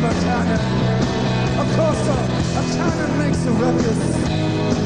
of our China. Of course, China makes a ruckus.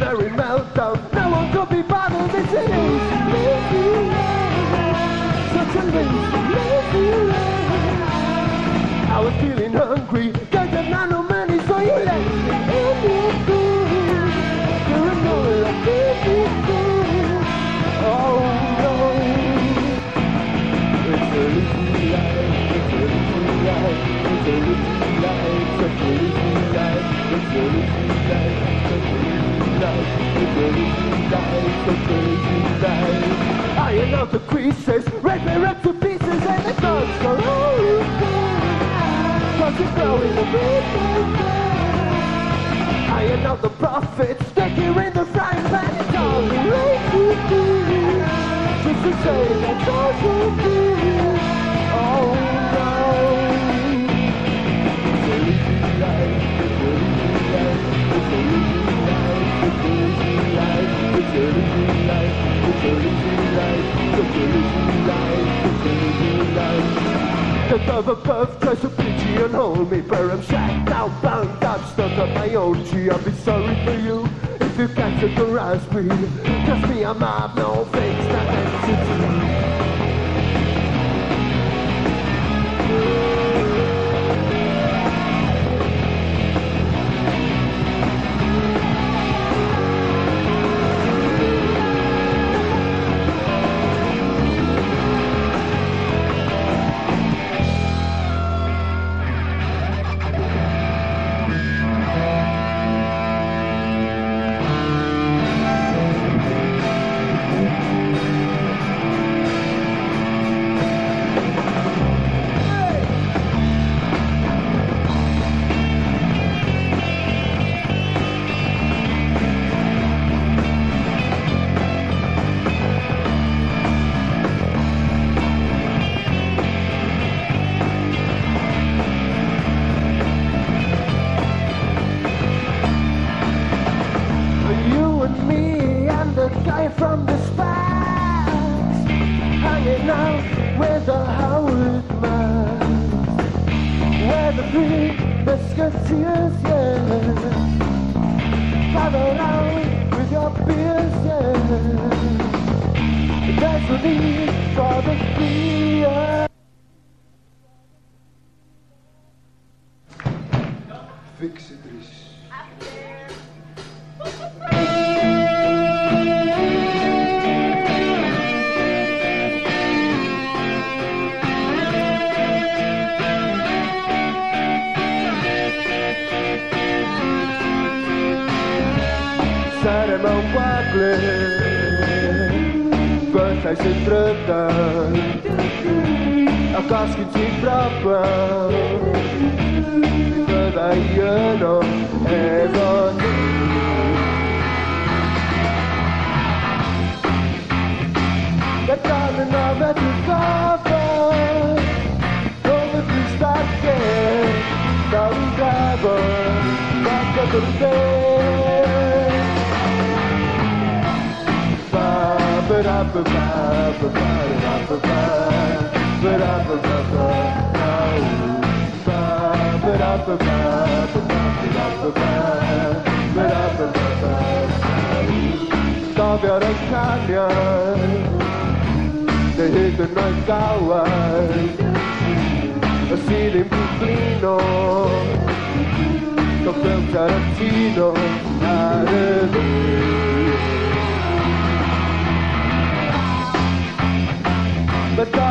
Down. No one could be bothered. It's an easy, lazy. Such a lazy. I was feeling hungry, not no money, so you let me in. You're a no. Oh no. It's a lazy life, it's a lazy life, it's a lazy life, such a it's a a lazy life, it's a lazy life, such a lazy life. Iron out the creases, rip me up to pieces, and the dogs go oh, Cause it's blowing the wind Iron out the profits, stick in the frying pan, it's all the way to all we The above above tries to pigeonhole me, but I'm shacked out, bound up, stuck up my own tree. I'll be sorry for you if you categorize me. Trust me, I'm not no things that entity. Quanta se trata A casca ci proprio Toda io no è così Che torna nove ti cover Dove ti sta Basta per te Stawia rękania Det heter Neuskauer Vasilij Buklino Som film Tarantino Är det du? But darling, love that is covered Only be started Darling, love That's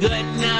Good enough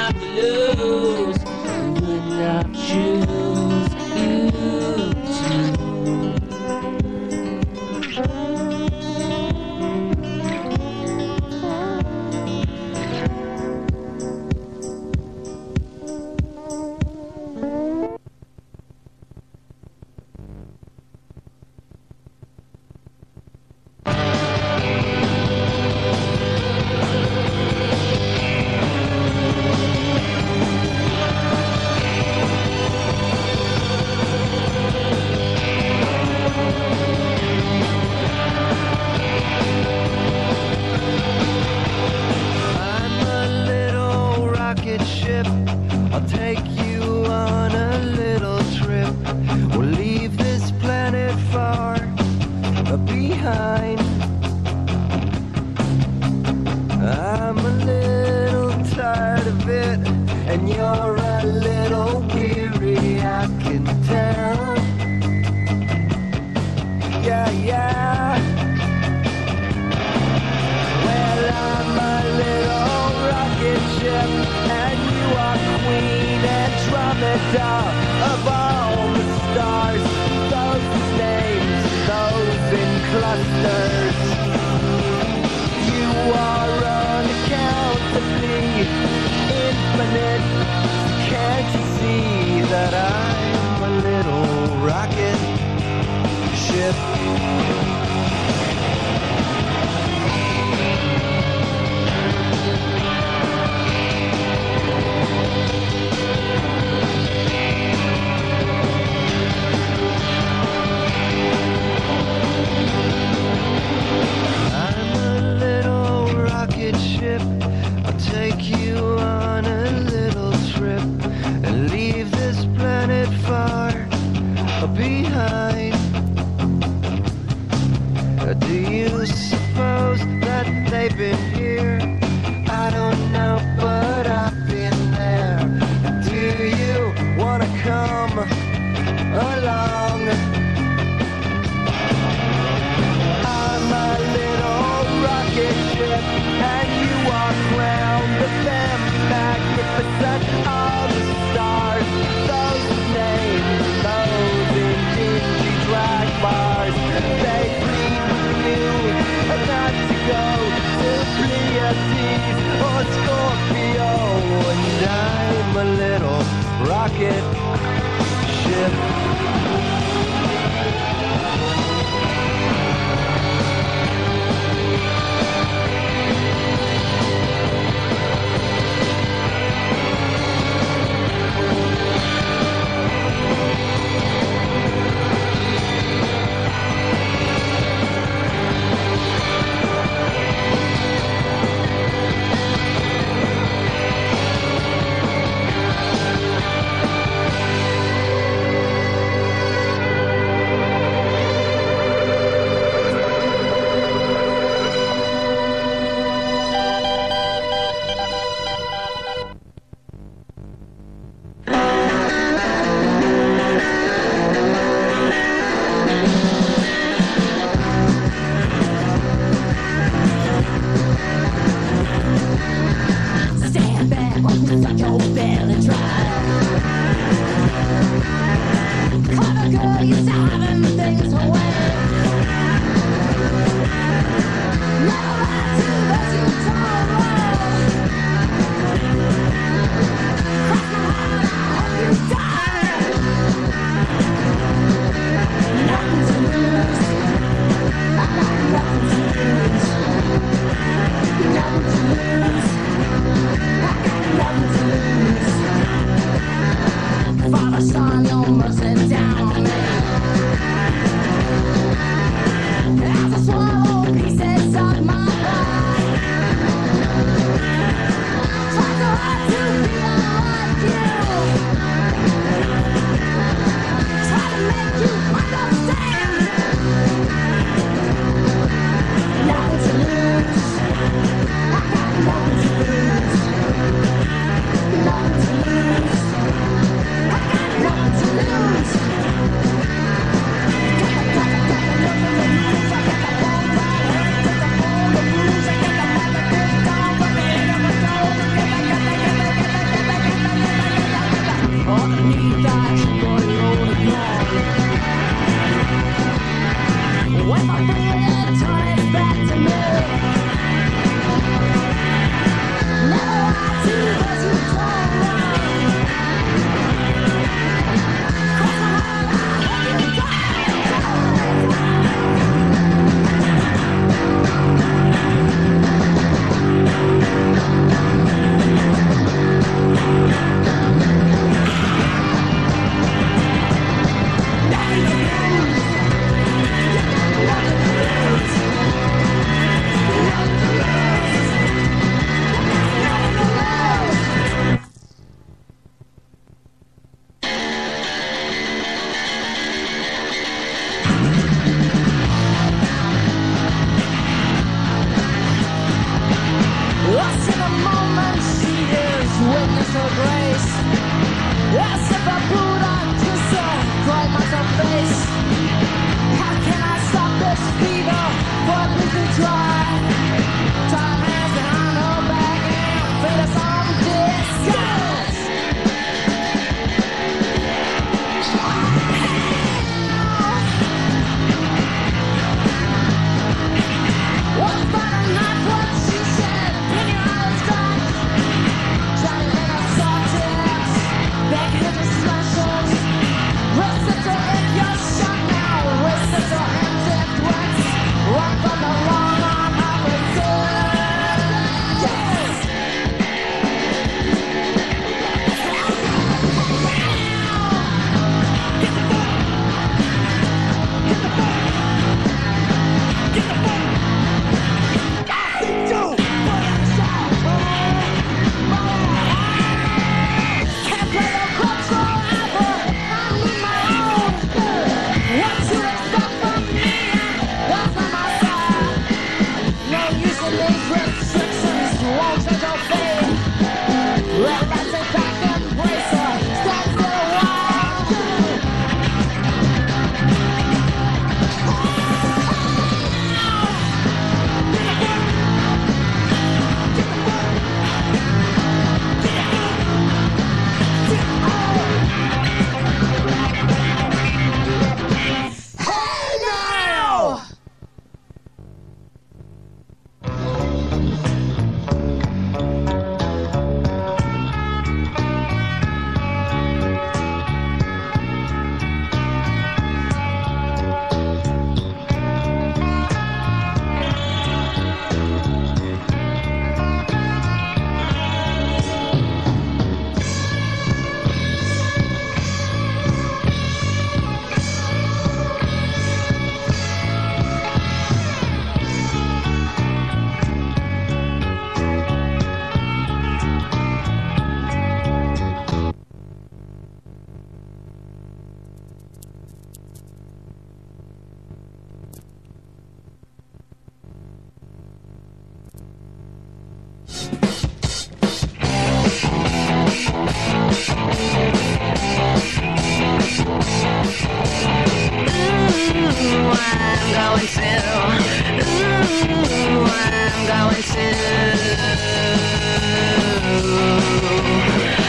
I'm going to.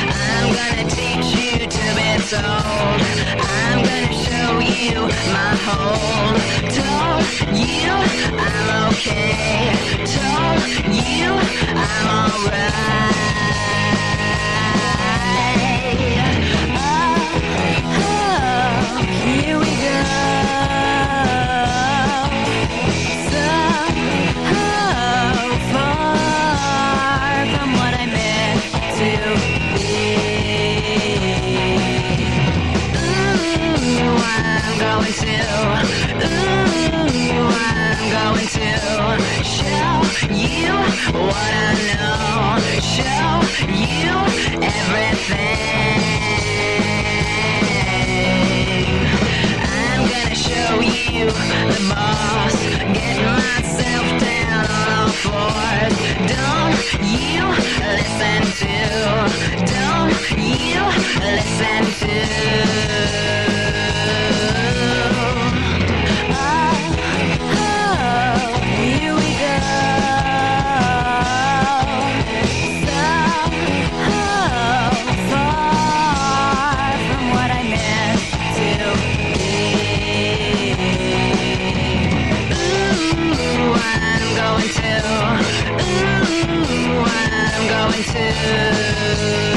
I'm gonna teach you to be told. I'm gonna show you my whole. Told you I'm okay. Told you I'm alright. going to. Ooh, I'm going to show you what I know. Show you everything. I'm gonna show you the boss. Get myself down on all fours. Don't you listen to? Don't you listen to? In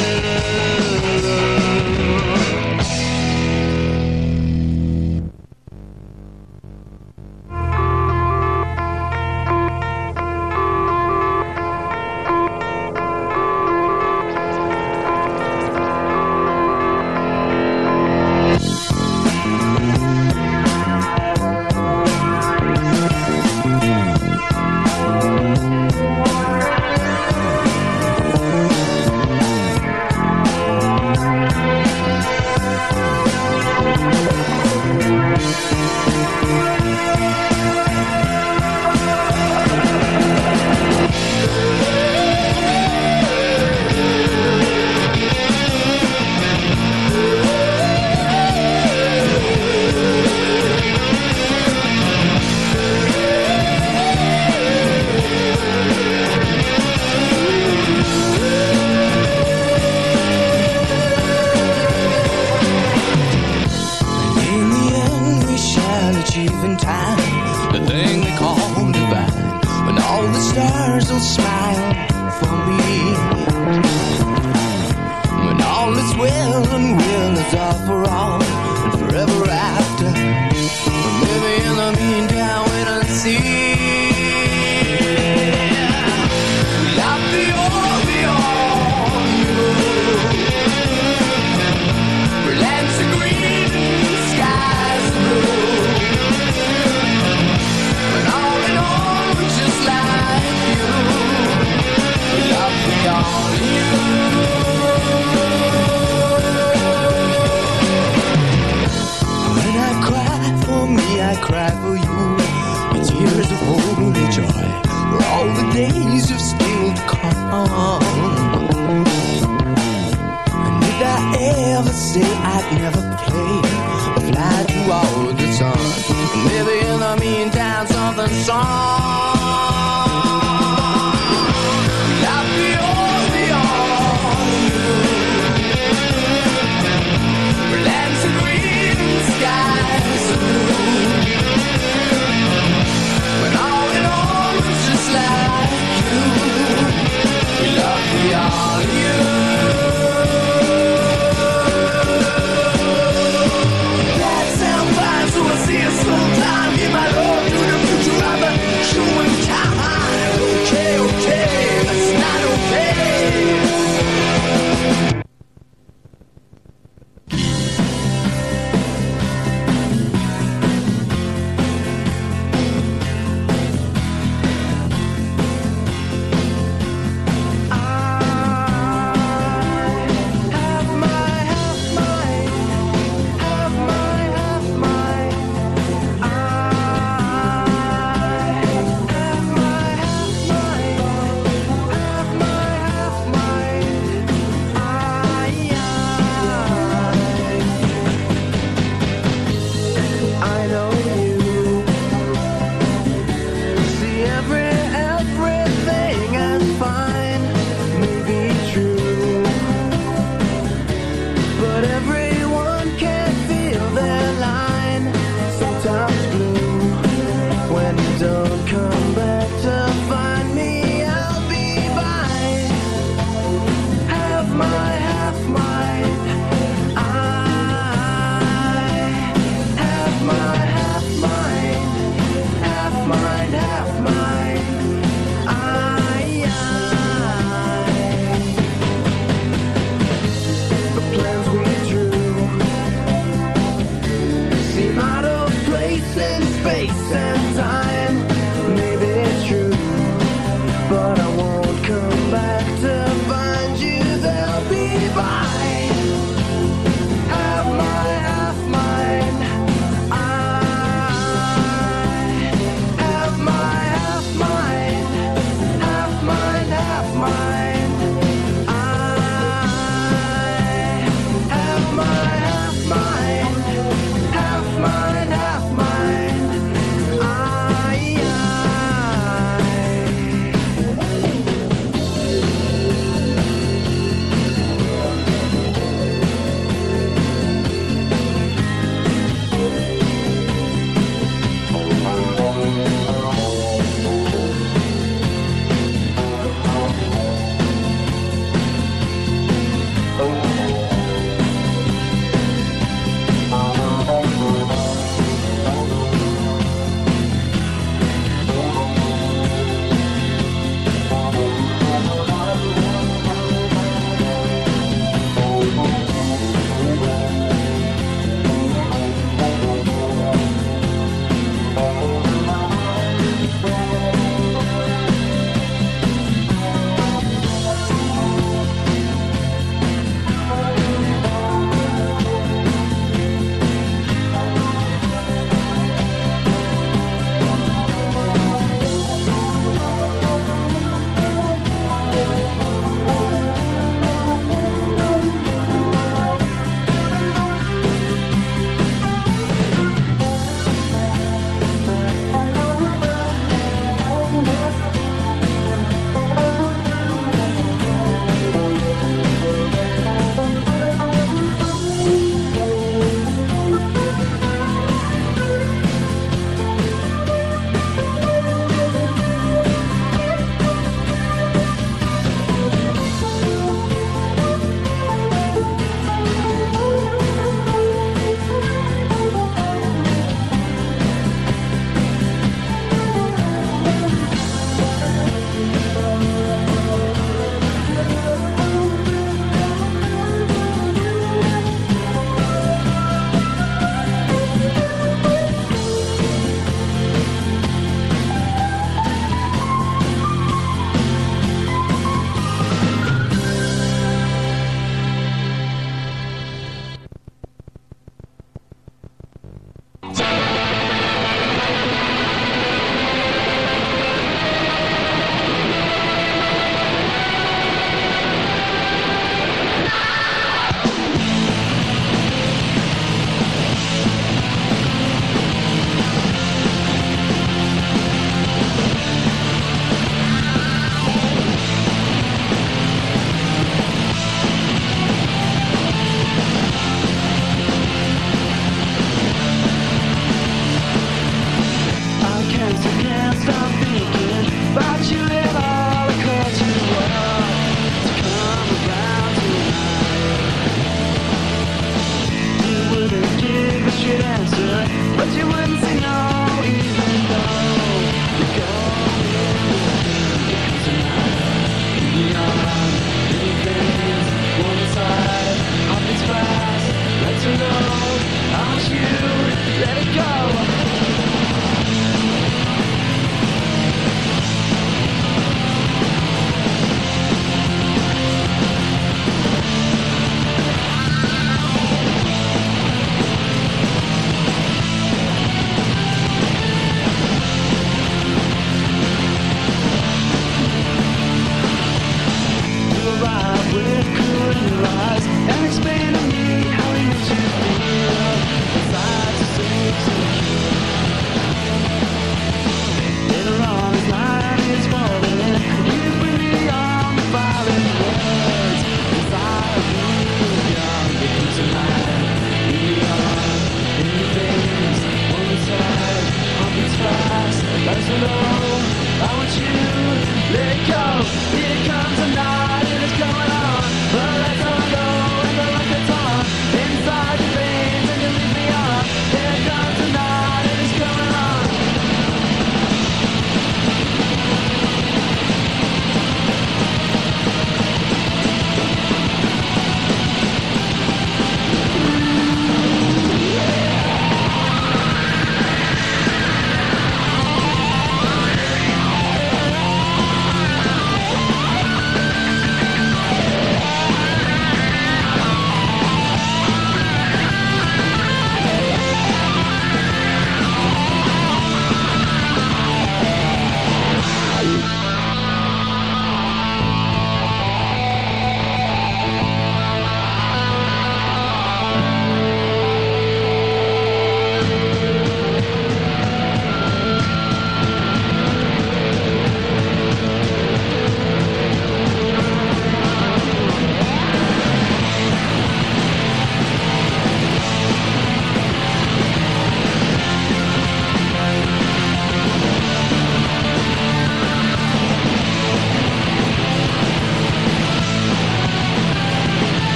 and will is all for all something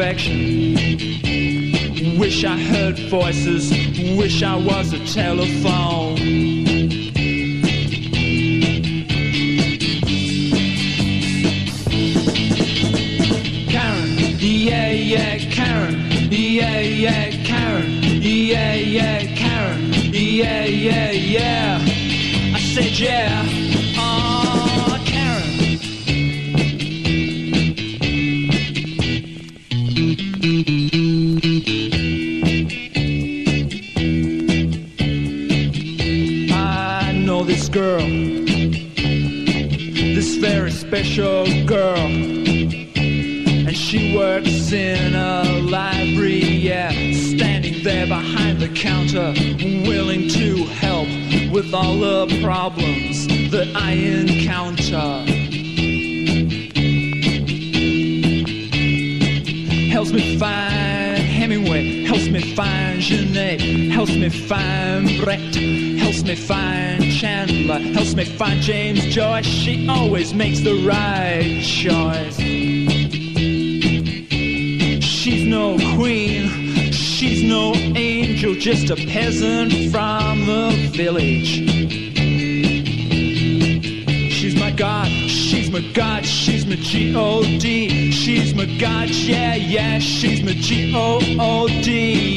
perfection. Wish I heard voices, wish I was a telephone. God, yeah, yeah, she's my G-O-O-D.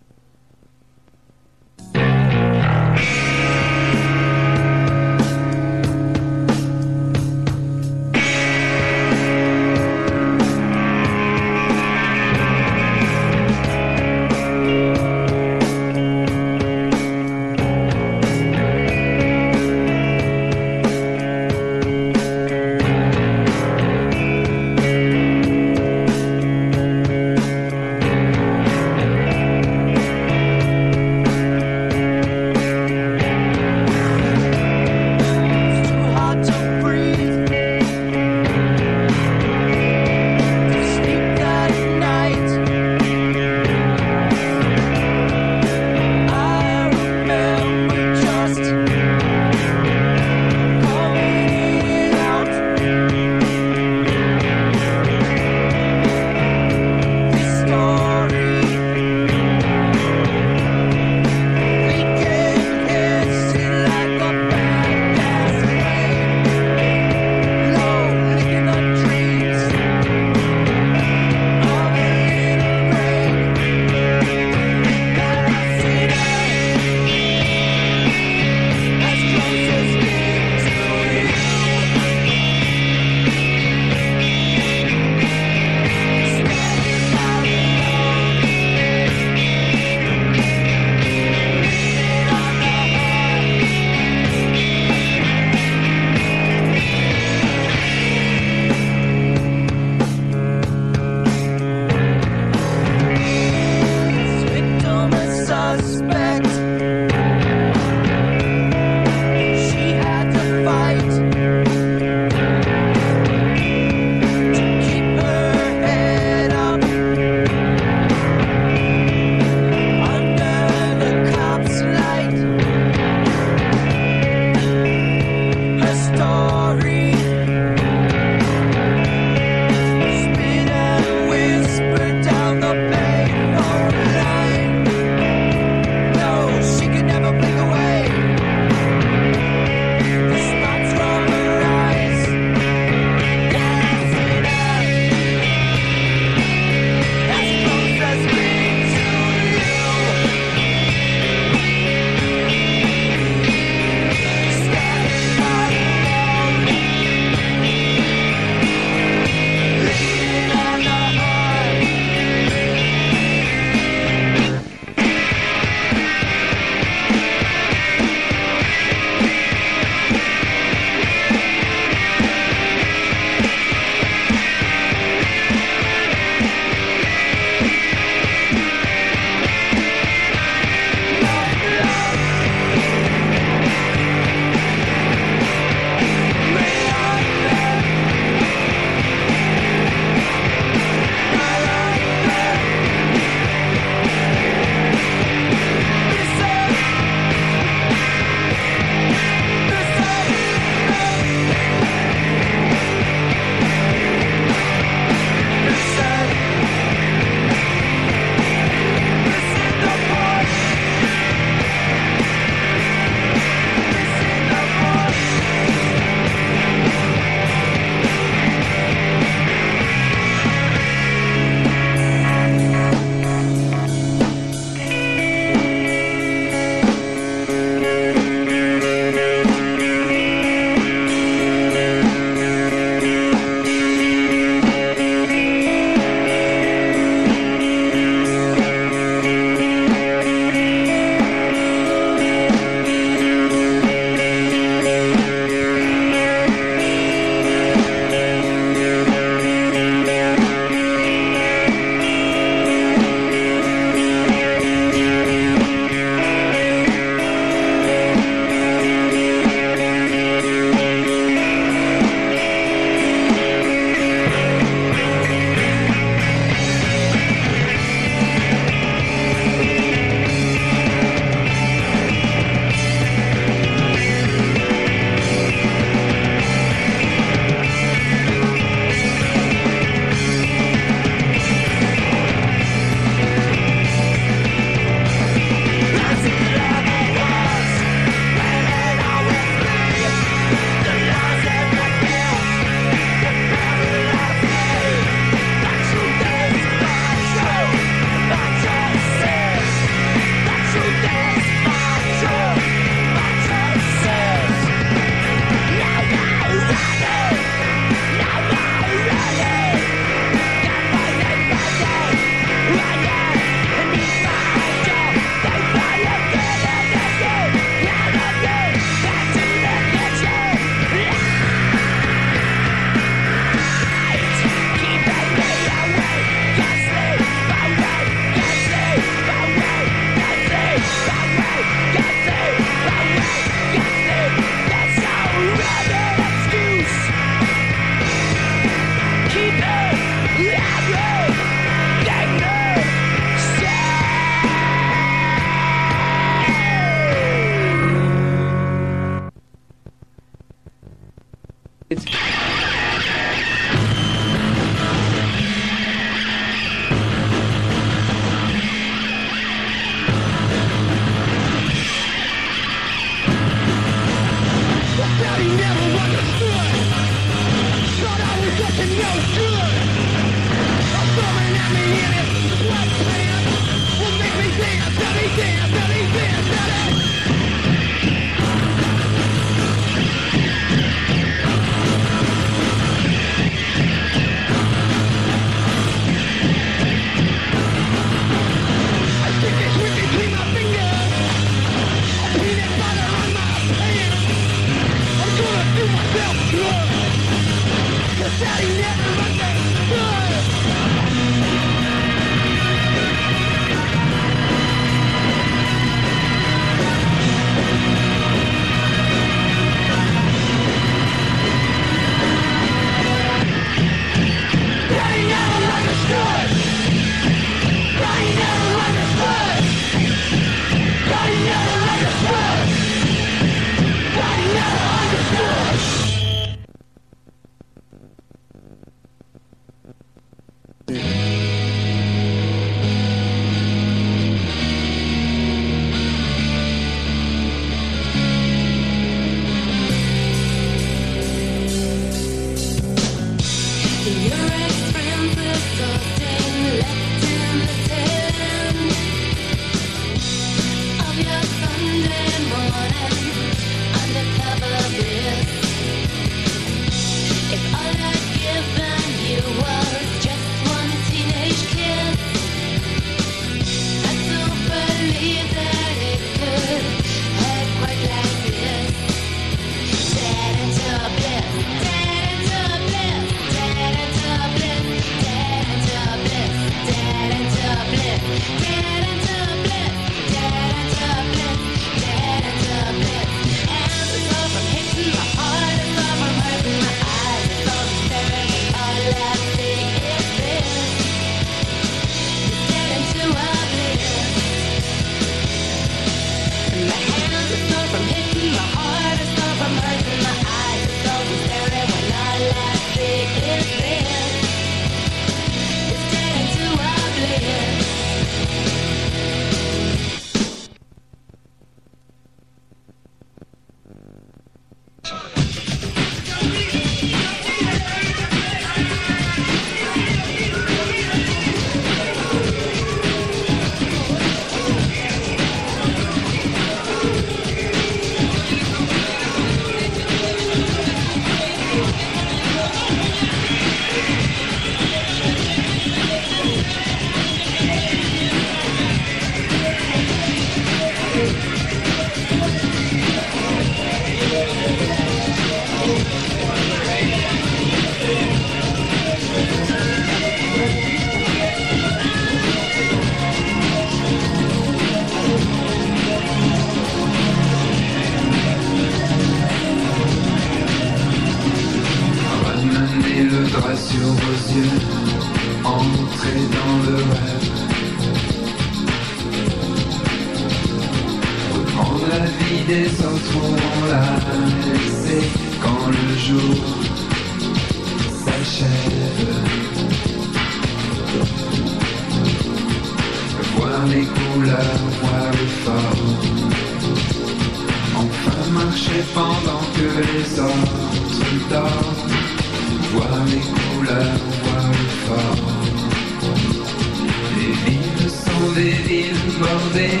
des villes bordées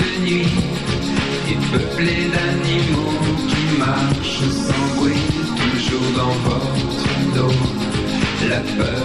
de nuit et peuplées d'animaux qui marchent sans bruit, toujours dans votre dos. La peur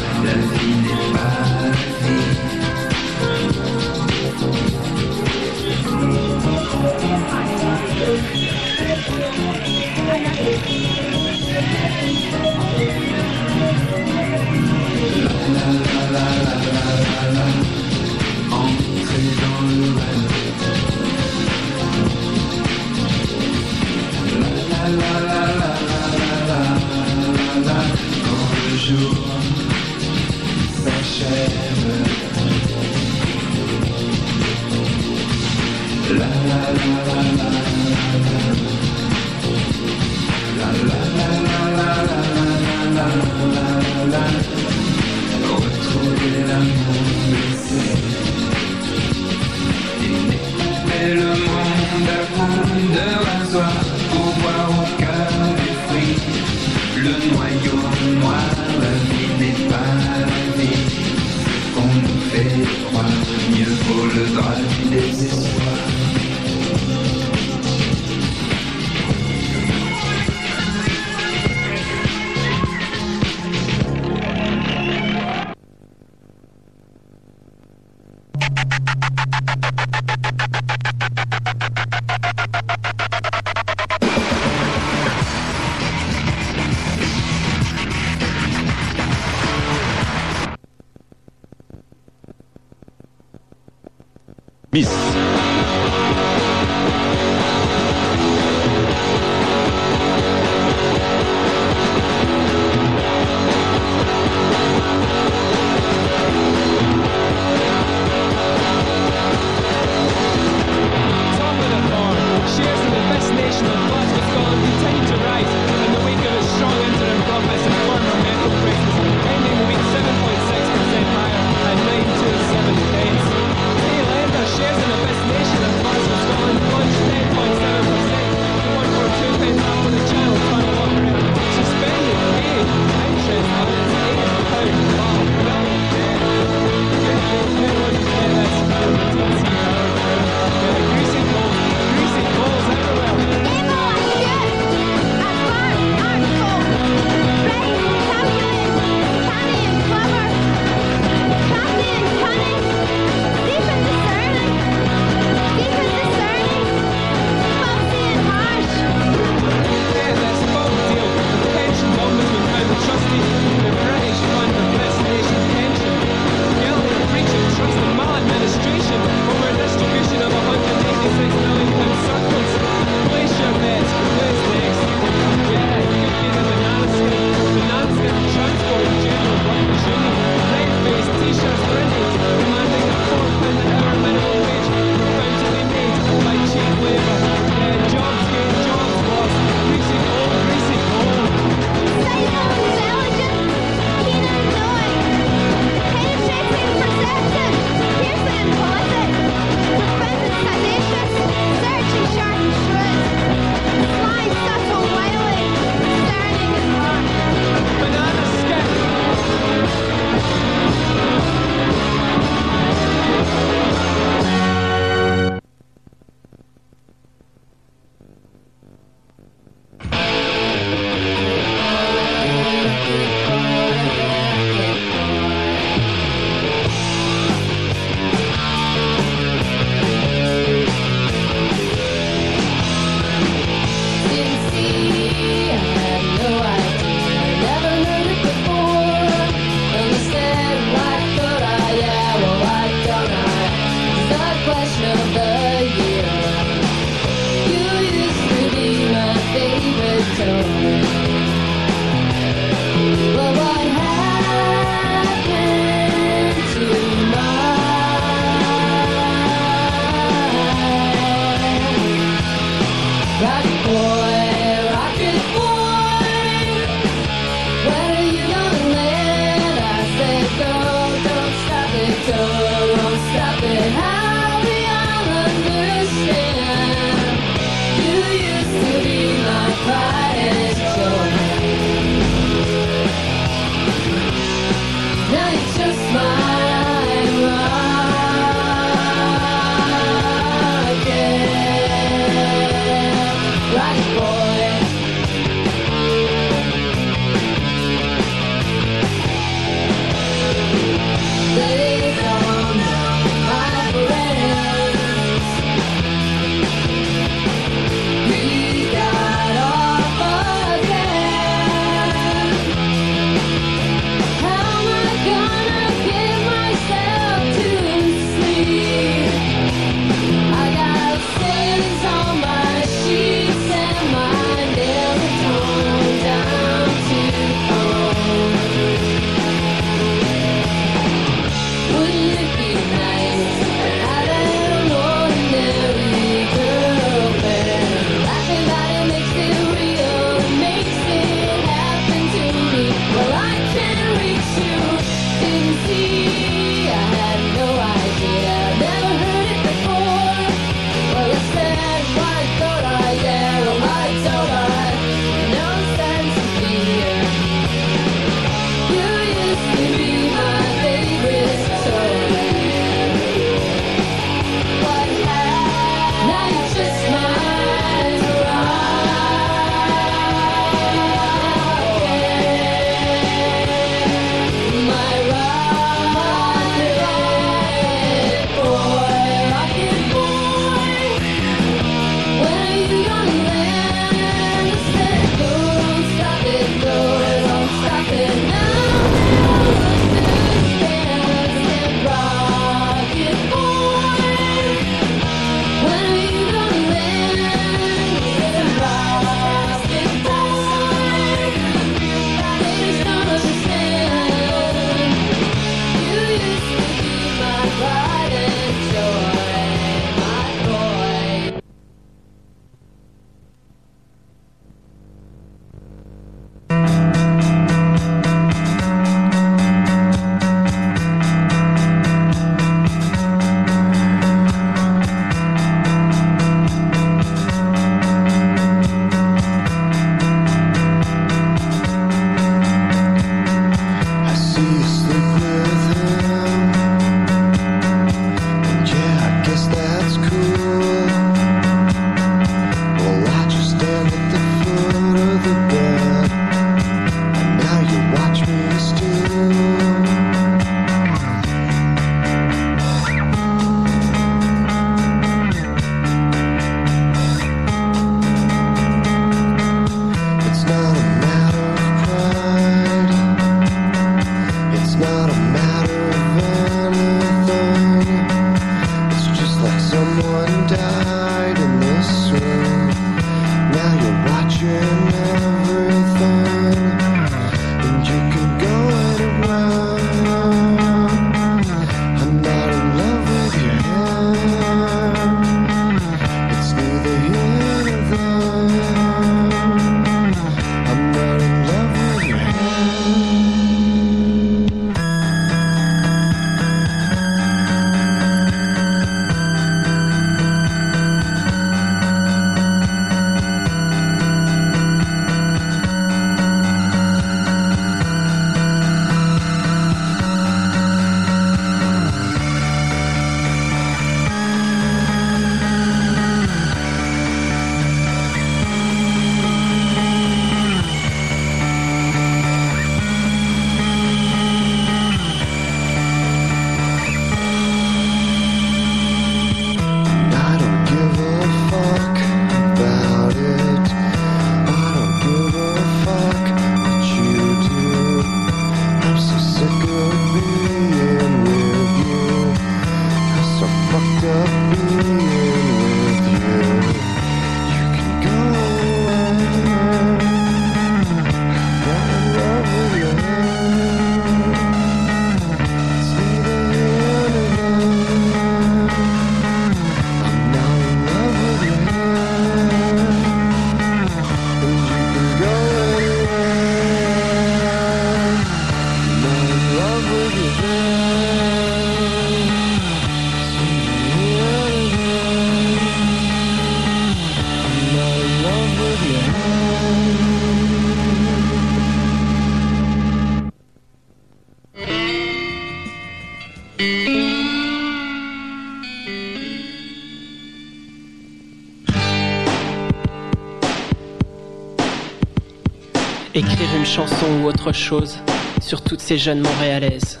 chanson ou autre chose sur toutes ces jeunes Montréalaises,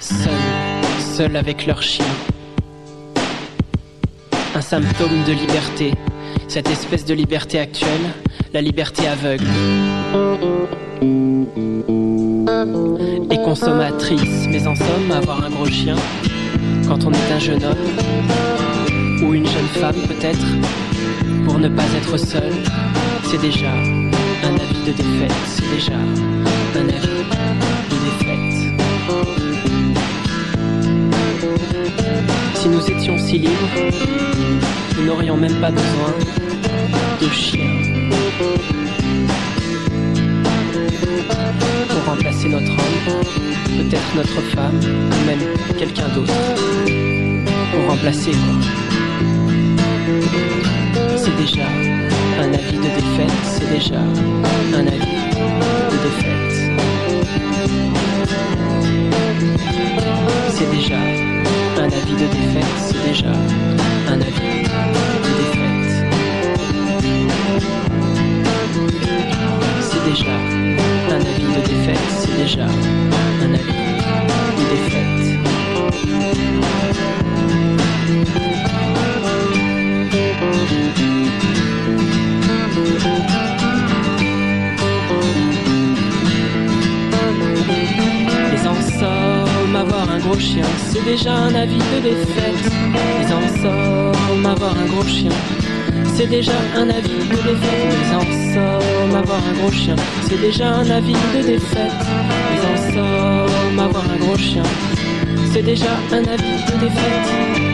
seules, seules avec leurs chiens. Un symptôme de liberté, cette espèce de liberté actuelle, la liberté aveugle. Et consommatrice, mais en somme, avoir un gros chien, quand on est un jeune homme, ou une jeune femme peut-être, pour ne pas être seul, c'est déjà un avis de défaite, c'est déjà un avis de défaite. Si nous étions si libres, nous n'aurions même pas besoin de chiens pour remplacer notre homme, peut-être notre femme, ou même quelqu'un d'autre. Pour remplacer quoi? C'est déjà un avis de défaite, c'est déjà un avis de défaite. C'est déjà un avis de défaite, c'est déjà un avis de défaite. C'est déjà un avis de défaite, c'est déjà un avis de défaite. C'est déjà un avis de défaite. Mais en somme, avoir un gros chien, c'est déjà un avis de défaite. Mais en somme, avoir un gros chien, c'est déjà un avis de défaite. Mais en somme, avoir un gros chien, c'est déjà un avis de défaite.